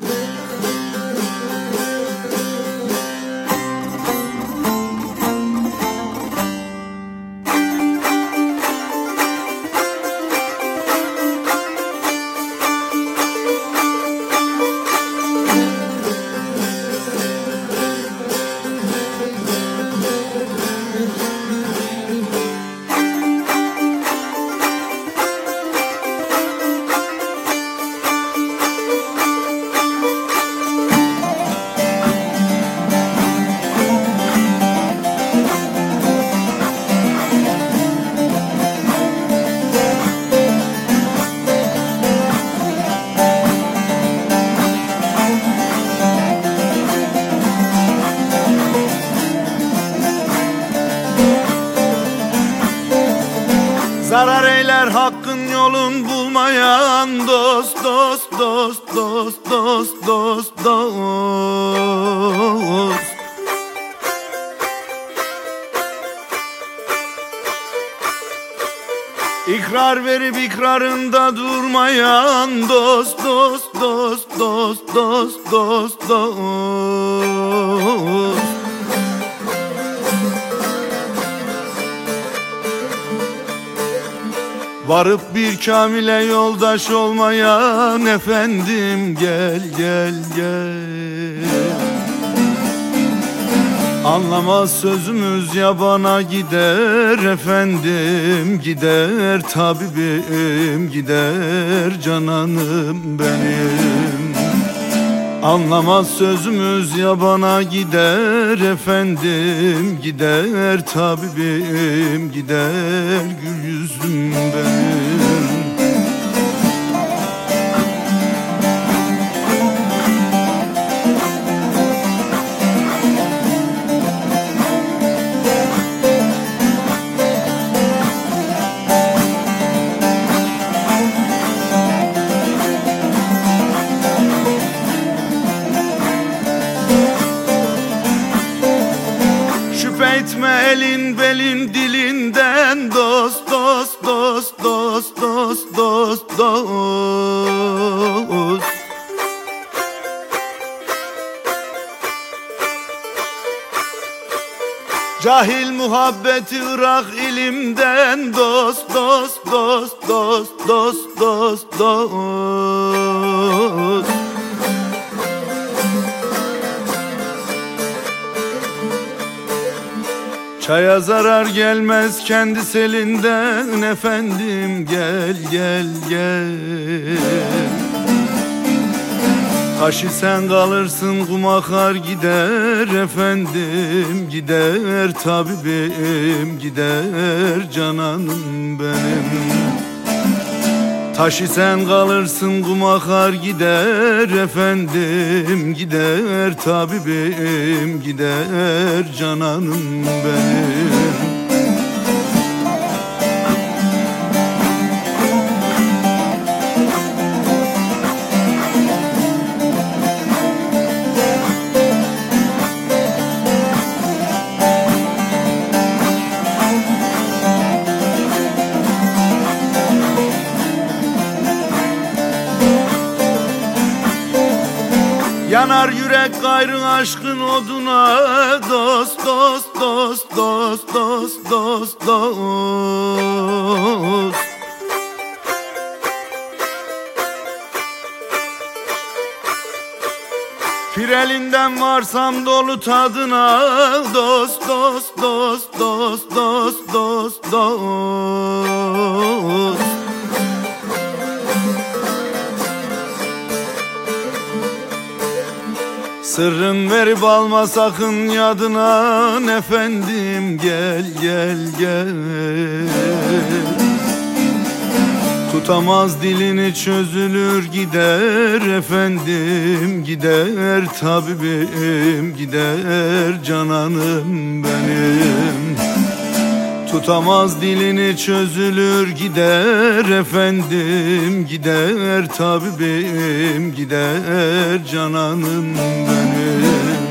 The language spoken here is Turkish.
Yeah. Eyler hakkın yolun bulmayan dost dost dost dost dost dost dost İkrar verip ikrarında durmayan dost dost dost dost dost dost dost Varıp bir kamile yoldaş olmayan efendim gel gel gel. Anlamaz sözümüz yabana gider efendim gider tabibim gider cananım benim Anlamaz sözümüz yabana gider efendim gider tabibim gider gül yüzüm benim Şüphe etme elin belin dilinden. Dost dost dost dost dost dost dost. Cahil muhabbeti ırak ilimden. Dost dost dost dost dost dost dost Çaya zarar gelmez kendi selinden efendim. Gel gel gel. Taşı sen kalırsın kum akar gider efendim. Gider tabibim gider cananım benim Taşı sen kalırsın kum akar gider efendim. Gider tabibim gider cananım benim Yanar yürek gayrı aşkın oduna. Dost dost dost dost dost dost dost. Firelinden varsam dolu tadına. Dost dost dost dost dost dost dost Sırrın verip alma sakın yadına. Efendim gel gel gel. Tutamaz dilini çözülür gider. Efendim gider tabibim gider cananım benim Tutamaz dilini çözülür gider efendim gider tabibim gider cananım benim